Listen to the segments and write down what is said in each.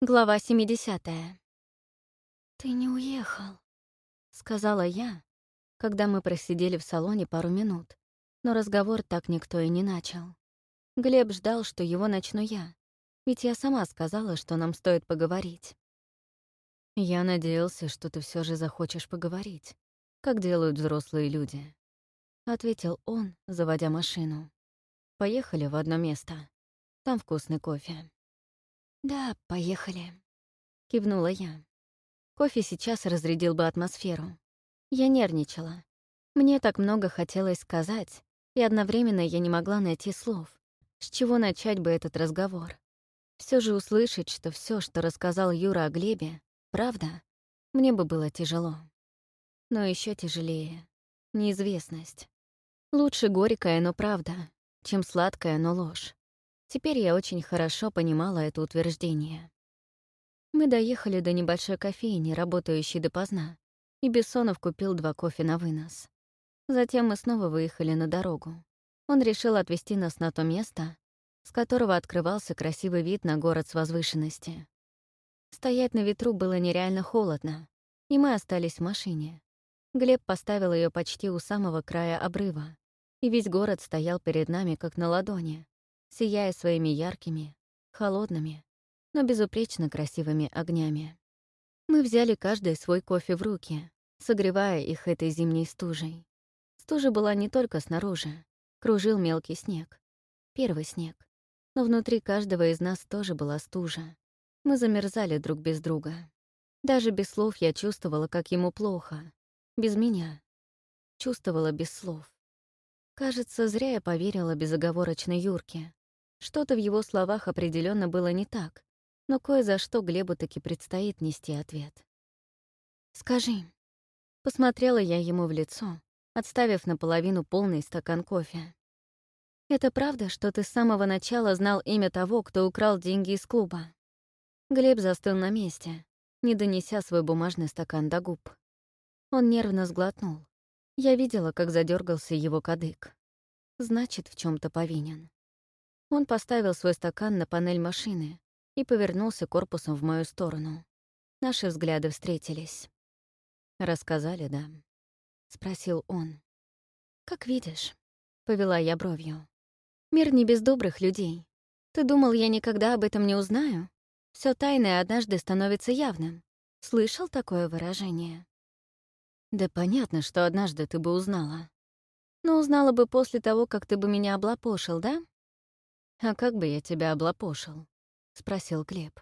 Глава 70. «Ты не уехал», — сказала я, когда мы просидели в салоне пару минут, но разговор так никто и не начал. Глеб ждал, что его начну я, ведь я сама сказала, что нам стоит поговорить. «Я надеялся, что ты все же захочешь поговорить, как делают взрослые люди», — ответил он, заводя машину. «Поехали в одно место. Там вкусный кофе». «Да, поехали», — кивнула я. Кофе сейчас разрядил бы атмосферу. Я нервничала. Мне так много хотелось сказать, и одновременно я не могла найти слов. С чего начать бы этот разговор? Все же услышать, что все, что рассказал Юра о Глебе, правда, мне бы было тяжело. Но еще тяжелее — неизвестность. Лучше горькая, но правда, чем сладкая, но ложь. Теперь я очень хорошо понимала это утверждение. Мы доехали до небольшой кофейни, работающей допоздна, и Бессонов купил два кофе на вынос. Затем мы снова выехали на дорогу. Он решил отвезти нас на то место, с которого открывался красивый вид на город с возвышенности. Стоять на ветру было нереально холодно, и мы остались в машине. Глеб поставил ее почти у самого края обрыва, и весь город стоял перед нами как на ладони, сияя своими яркими, холодными, но безупречно красивыми огнями. Мы взяли каждый свой кофе в руки, согревая их этой зимней стужей. Стужа была не только снаружи, кружил мелкий снег. Первый снег. Но внутри каждого из нас тоже была стужа. Мы замерзали друг без друга. Даже без слов я чувствовала, как ему плохо. Без меня. Чувствовала без слов. Кажется, зря я поверила безоговорочной Юрке. Что-то в его словах определенно было не так, но кое за что Глебу таки предстоит нести ответ. «Скажи». Посмотрела я ему в лицо, отставив наполовину полный стакан кофе. «Это правда, что ты с самого начала знал имя того, кто украл деньги из клуба?» Глеб застыл на месте, не донеся свой бумажный стакан до губ. Он нервно сглотнул. Я видела, как задергался его кадык. Значит, в чем то повинен. Он поставил свой стакан на панель машины и повернулся корпусом в мою сторону. Наши взгляды встретились. «Рассказали, да?» — спросил он. «Как видишь», — повела я бровью. «Мир не без добрых людей. Ты думал, я никогда об этом не узнаю? Все тайное однажды становится явным. Слышал такое выражение?» «Да понятно, что однажды ты бы узнала. Но узнала бы после того, как ты бы меня облапошил, да?» «А как бы я тебя облапошил?» — спросил Глеб.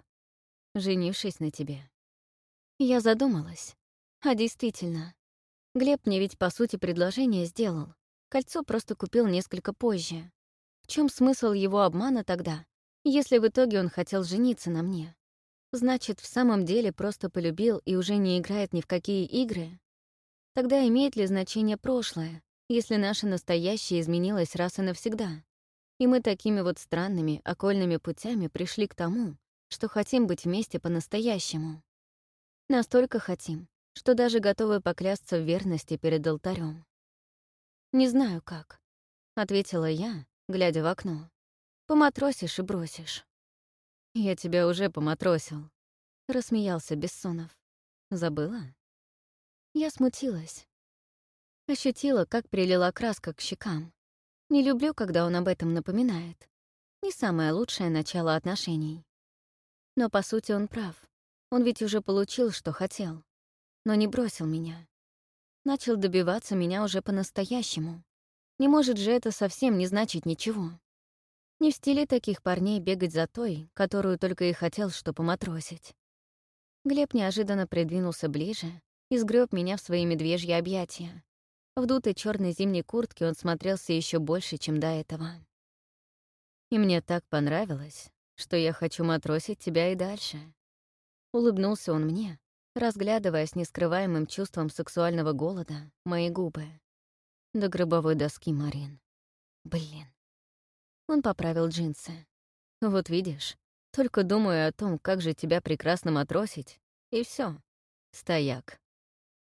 «Женившись на тебе». Я задумалась. А действительно, Глеб мне ведь, по сути, предложение сделал. Кольцо просто купил несколько позже. В чем смысл его обмана тогда, если в итоге он хотел жениться на мне? Значит, в самом деле просто полюбил и уже не играет ни в какие игры? Тогда имеет ли значение прошлое, если наше настоящее изменилось раз и навсегда? И мы такими вот странными, окольными путями пришли к тому, что хотим быть вместе по-настоящему. Настолько хотим, что даже готовы поклясться в верности перед алтарем. «Не знаю как», — ответила я, глядя в окно. «Поматросишь и бросишь». «Я тебя уже поматросил», — рассмеялся Бессонов. «Забыла?» Я смутилась. Ощутила, как прилила краска к щекам. Не люблю, когда он об этом напоминает. Не самое лучшее начало отношений. Но, по сути, он прав. Он ведь уже получил, что хотел. Но не бросил меня. Начал добиваться меня уже по-настоящему. Не может же это совсем не значить ничего. Не в стиле таких парней бегать за той, которую только и хотел, что поматросить. Глеб неожиданно придвинулся ближе и сгреб меня в свои медвежьи объятия, в дутой черной зимней куртке он смотрелся еще больше, чем до этого. И мне так понравилось, что я хочу матросить тебя и дальше. Улыбнулся он мне, разглядывая с нескрываемым чувством сексуального голода мои губы. До гробовой доски, Марин. Блин. Он поправил джинсы. Вот видишь, только думаю о том, как же тебя прекрасно матросить, и все. Стояк.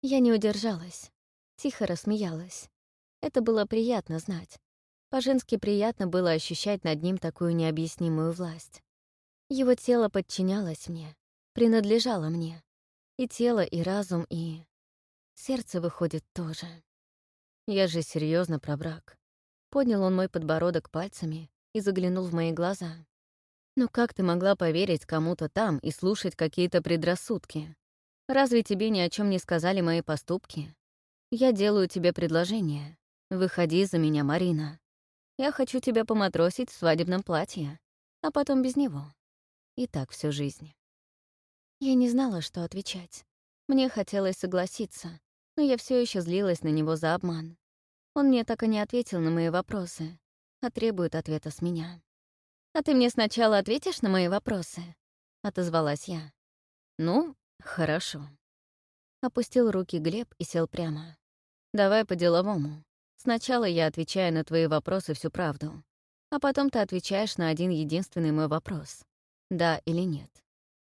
Я не удержалась. Тихо рассмеялась. Это было приятно знать. По-женски приятно было ощущать над ним такую необъяснимую власть. Его тело подчинялось мне, принадлежало мне. И тело, и разум, и... Сердце выходит тоже. Я же серьезно про брак. Поднял он мой подбородок пальцами и заглянул в мои глаза. «Ну как ты могла поверить кому-то там и слушать какие-то предрассудки? Разве тебе ни о чем не сказали мои поступки? Я делаю тебе предложение. Выходи за меня, Марина. Я хочу тебя поматросить в свадебном платье, а потом без него. И так всю жизнь». Я не знала, что отвечать. Мне хотелось согласиться, но я все еще злилась на него за обман. Он мне так и не ответил на мои вопросы, а требует ответа с меня. «А ты мне сначала ответишь на мои вопросы?» — отозвалась я. «Ну, хорошо». Опустил руки Глеб и сел прямо. «Давай по-деловому. Сначала я отвечаю на твои вопросы всю правду, а потом ты отвечаешь на один единственный мой вопрос. Да или нет.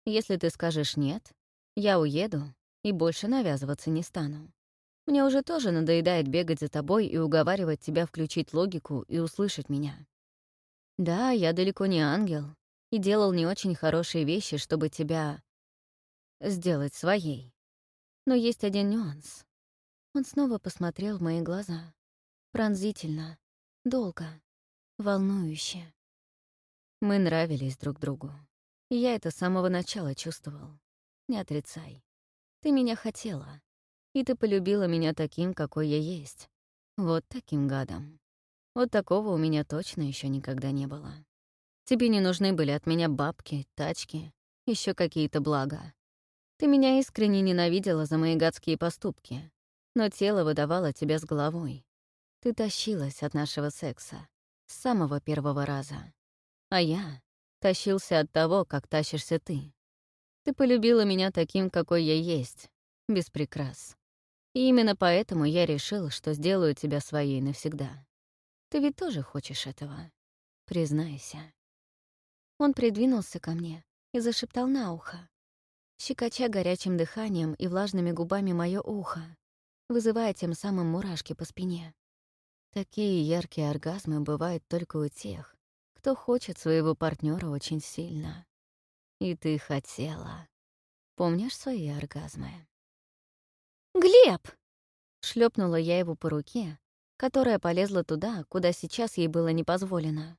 Если ты скажешь «нет», я уеду и больше навязываться не стану. Мне уже тоже надоедает бегать за тобой и уговаривать тебя включить логику и услышать меня. Да, я далеко не ангел и делал не очень хорошие вещи, чтобы тебя сделать своей. Но есть один нюанс. Он снова посмотрел в мои глаза. Пронзительно, долго, волнующе. Мы нравились друг другу. И я это с самого начала чувствовал. Не отрицай. Ты меня хотела, и ты полюбила меня таким, какой я есть. Вот таким гадом. Вот такого у меня точно еще никогда не было. Тебе не нужны были от меня бабки, тачки, еще какие-то блага. Ты меня искренне ненавидела за мои гадские поступки, но тело выдавало тебя с головой. Ты тащилась от нашего секса с самого первого раза. А я тащился от того, как тащишься ты. Ты полюбила меня таким, какой я есть, без прикрас. И именно поэтому я решил, что сделаю тебя своей навсегда. Ты ведь тоже хочешь этого? Признайся. Он придвинулся ко мне и зашептал на ухо, щекоча горячим дыханием и влажными губами мое ухо, вызывая тем самым мурашки по спине. Такие яркие оргазмы бывают только у тех, кто хочет своего партнера очень сильно. И ты хотела. Помнишь свои оргазмы? «Глеб!» — шлепнула я его по руке, которая полезла туда, куда сейчас ей было не позволено.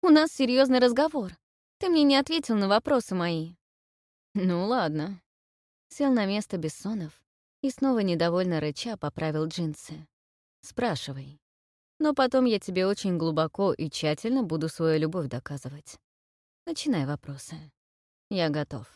«У нас серьезный разговор. Ты мне не ответил на вопросы мои». «Ну ладно». Сел на место Бессонов и снова недовольно рыча поправил джинсы. «Спрашивай. Но потом я тебе очень глубоко и тщательно буду свою любовь доказывать. Начинай вопросы. Я готов».